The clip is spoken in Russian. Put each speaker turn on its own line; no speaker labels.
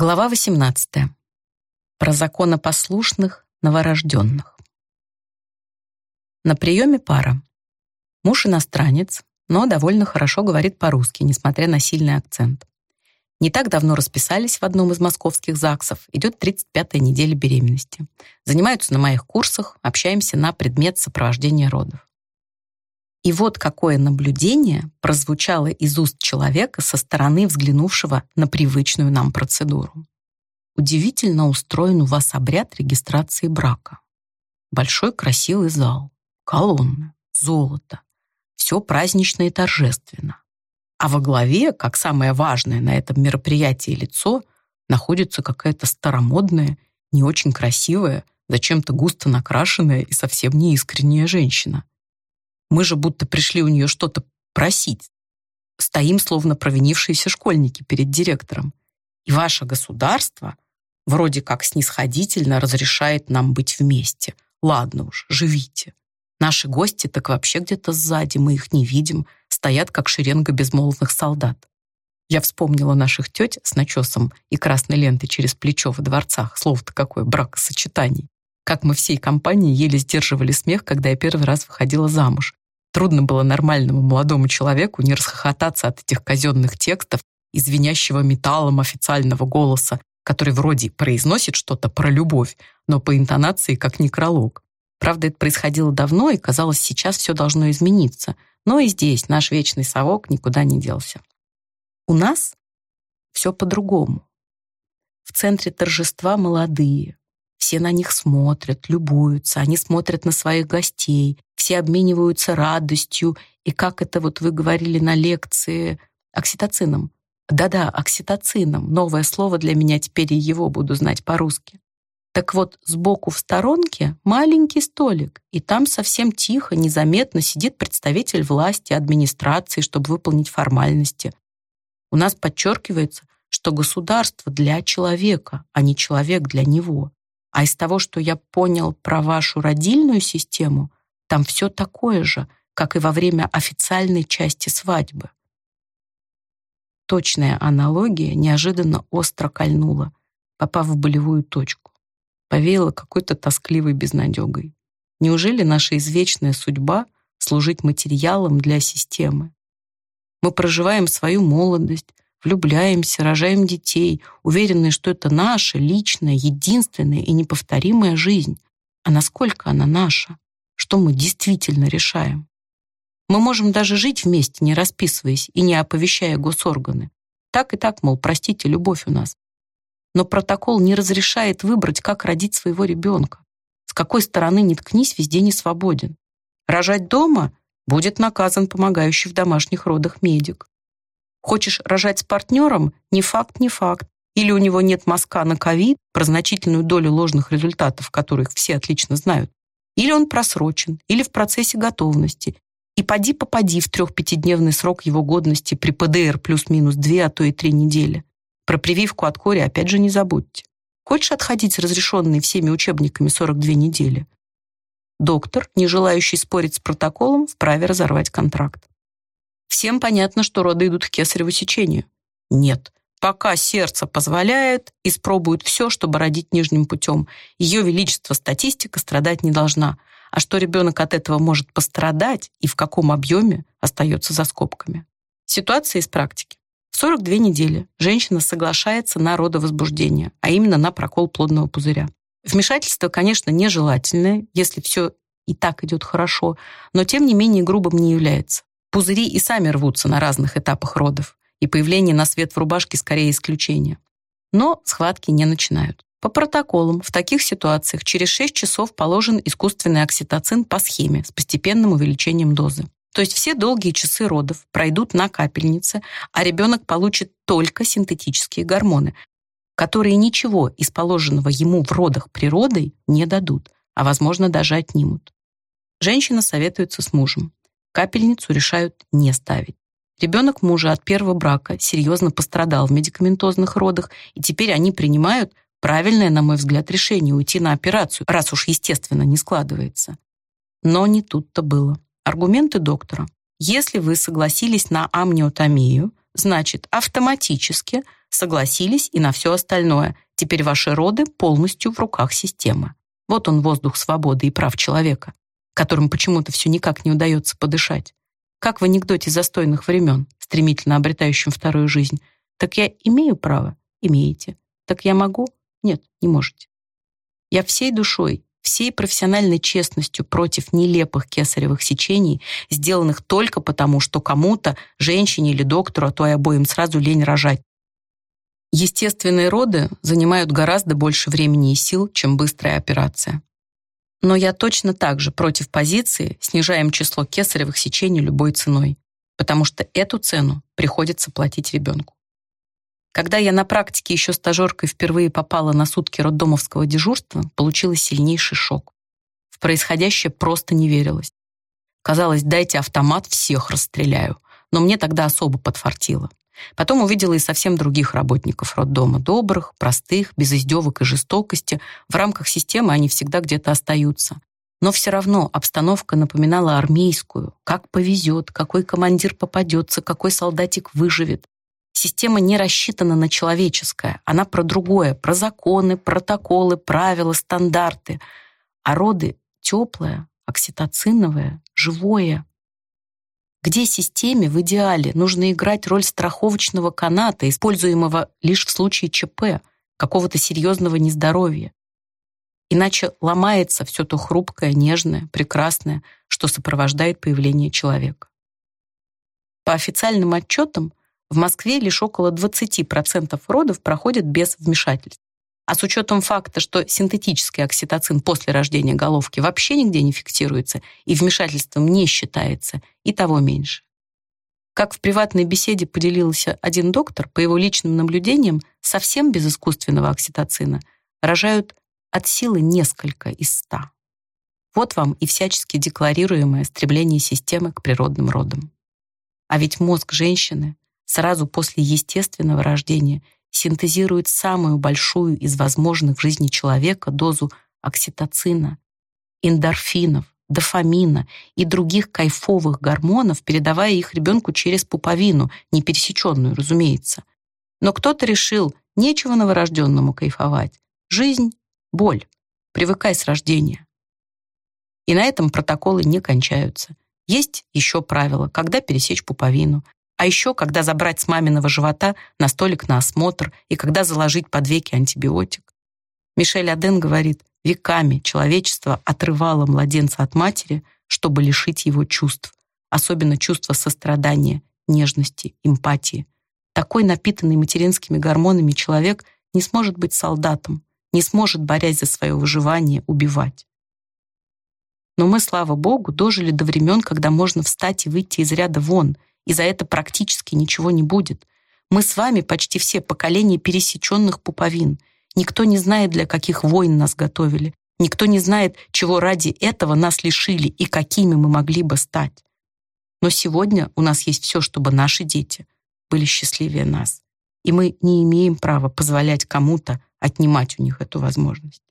Глава 18. Про законопослушных новорожденных. На приеме пара. Муж иностранец, но довольно хорошо говорит по-русски, несмотря на сильный акцент. Не так давно расписались в одном из московских ЗАГСов. Идет 35-я неделя беременности. Занимаются на моих курсах, общаемся на предмет сопровождения родов. И вот какое наблюдение прозвучало из уст человека со стороны взглянувшего на привычную нам процедуру. Удивительно устроен у вас обряд регистрации брака. Большой красивый зал, колонны, золото. Все празднично и торжественно. А во главе, как самое важное на этом мероприятии лицо, находится какая-то старомодная, не очень красивая, зачем-то густо накрашенная и совсем не искренняя женщина. Мы же будто пришли у нее что-то просить. Стоим, словно провинившиеся школьники перед директором. И ваше государство вроде как снисходительно разрешает нам быть вместе. Ладно уж, живите. Наши гости так вообще где-то сзади, мы их не видим, стоят как шеренга безмолвных солдат. Я вспомнила наших теть с начесом и красной лентой через плечо в дворцах. Слово-то какое бракосочетание. Как мы всей компанией еле сдерживали смех, когда я первый раз выходила замуж. Трудно было нормальному молодому человеку не расхохотаться от этих казенных текстов и звенящего металлом официального голоса, который вроде произносит что-то про любовь, но по интонации как некролог. Правда, это происходило давно, и казалось, сейчас все должно измениться. Но и здесь наш вечный совок никуда не делся. У нас все по-другому. В центре торжества молодые, все на них смотрят, любуются, они смотрят на своих гостей, все обмениваются радостью. И как это вот вы говорили на лекции, окситоцином. Да-да, окситоцином. Новое слово для меня, теперь и его буду знать по-русски. Так вот, сбоку в сторонке маленький столик, и там совсем тихо, незаметно сидит представитель власти, администрации, чтобы выполнить формальности. У нас подчеркивается, что государство для человека, а не человек для него. А из того, что я понял про вашу родильную систему, там все такое же, как и во время официальной части свадьбы. Точная аналогия неожиданно остро кольнула, попав в болевую точку. Повеяла какой-то тоскливой безнадегой. Неужели наша извечная судьба служить материалом для системы? Мы проживаем свою молодость, влюбляемся, рожаем детей, уверенные, что это наша личная, единственная и неповторимая жизнь. А насколько она наша? Что мы действительно решаем? Мы можем даже жить вместе, не расписываясь и не оповещая госорганы. Так и так, мол, простите, любовь у нас. Но протокол не разрешает выбрать, как родить своего ребенка. С какой стороны ни ткнись, везде не свободен. Рожать дома будет наказан помогающий в домашних родах медик. Хочешь рожать с партнером? Не факт, не факт. Или у него нет мазка на ковид, про значительную долю ложных результатов, которых все отлично знают. Или он просрочен, или в процессе готовности. И поди-попади в трех-пятидневный срок его годности при ПДР плюс-минус две, а то и три недели. Про прививку от кори опять же не забудьте. Хочешь отходить с разрешенной всеми учебниками 42 недели? Доктор, не желающий спорить с протоколом, вправе разорвать контракт. Всем понятно, что роды идут к кесареву сечению. Нет. Пока сердце позволяет, испробуют все, чтобы родить нижним путем. Ее величество статистика страдать не должна. А что ребенок от этого может пострадать и в каком объеме, остается за скобками. Ситуация из практики. В 42 недели женщина соглашается на родовозбуждение, а именно на прокол плодного пузыря. Вмешательство, конечно, нежелательное, если все и так идет хорошо, но тем не менее грубым не является. Пузыри и сами рвутся на разных этапах родов, и появление на свет в рубашке скорее исключение. Но схватки не начинают. По протоколам в таких ситуациях через 6 часов положен искусственный окситоцин по схеме с постепенным увеличением дозы. То есть все долгие часы родов пройдут на капельнице, а ребенок получит только синтетические гормоны, которые ничего из положенного ему в родах природой не дадут, а, возможно, даже отнимут. Женщина советуется с мужем. Капельницу решают не ставить. Ребенок мужа от первого брака серьезно пострадал в медикаментозных родах, и теперь они принимают правильное, на мой взгляд, решение уйти на операцию, раз уж естественно не складывается. Но не тут-то было. Аргументы доктора. Если вы согласились на амниотомию, значит, автоматически согласились и на все остальное. Теперь ваши роды полностью в руках системы. Вот он воздух свободы и прав человека, которым почему-то все никак не удается подышать. Как в анекдоте застойных времен, стремительно обретающем вторую жизнь. Так я имею право? Имеете. Так я могу? Нет, не можете. Я всей душой, всей профессиональной честностью против нелепых кесаревых сечений, сделанных только потому, что кому-то, женщине или доктору, а то и обоим сразу лень рожать. Естественные роды занимают гораздо больше времени и сил, чем быстрая операция. Но я точно так же против позиции «снижаем число кесаревых сечений любой ценой», потому что эту цену приходится платить ребенку. Когда я на практике еще стажеркой впервые попала на сутки роддомовского дежурства, получила сильнейший шок. В происходящее просто не верилось. Казалось, дайте автомат, всех расстреляю. Но мне тогда особо подфартило. Потом увидела и совсем других работников роддома, добрых, простых, без издевок и жестокости. В рамках системы они всегда где-то остаются. Но все равно обстановка напоминала армейскую. Как повезет, какой командир попадется, какой солдатик выживет. Система не рассчитана на человеческое, она про другое, про законы, протоколы, правила, стандарты. А роды теплое, окситоциновое, живое. Где системе в идеале нужно играть роль страховочного каната, используемого лишь в случае ЧП, какого-то серьезного нездоровья. Иначе ломается все то хрупкое, нежное, прекрасное, что сопровождает появление человека. По официальным отчетам, в Москве лишь около 20% родов проходят без вмешательств. А с учетом факта, что синтетический окситоцин после рождения головки вообще нигде не фиксируется и вмешательством не считается, и того меньше. Как в приватной беседе поделился один доктор, по его личным наблюдениям, совсем без искусственного окситоцина рожают от силы несколько из ста. Вот вам и всячески декларируемое стремление системы к природным родам. А ведь мозг женщины сразу после естественного рождения синтезирует самую большую из возможных в жизни человека дозу окситоцина, эндорфинов, дофамина и других кайфовых гормонов, передавая их ребенку через пуповину, непересеченную, разумеется. Но кто-то решил, нечего новорожденному кайфовать. Жизнь — боль. Привыкай с рождения. И на этом протоколы не кончаются. Есть еще правила, когда пересечь пуповину, а еще, когда забрать с маминого живота на столик на осмотр и когда заложить под веки антибиотик. Мишель Аден говорит, веками человечество отрывало младенца от матери, чтобы лишить его чувств, особенно чувства сострадания, нежности, эмпатии. Такой напитанный материнскими гормонами человек не сможет быть солдатом, не сможет, борясь за свое выживание, убивать. Но мы, слава богу, дожили до времен, когда можно встать и выйти из ряда вон — и за это практически ничего не будет. Мы с вами почти все поколения пересеченных пуповин. Никто не знает, для каких войн нас готовили. Никто не знает, чего ради этого нас лишили и какими мы могли бы стать. Но сегодня у нас есть все, чтобы наши дети были счастливее нас. И мы не имеем права позволять кому-то отнимать у них эту возможность.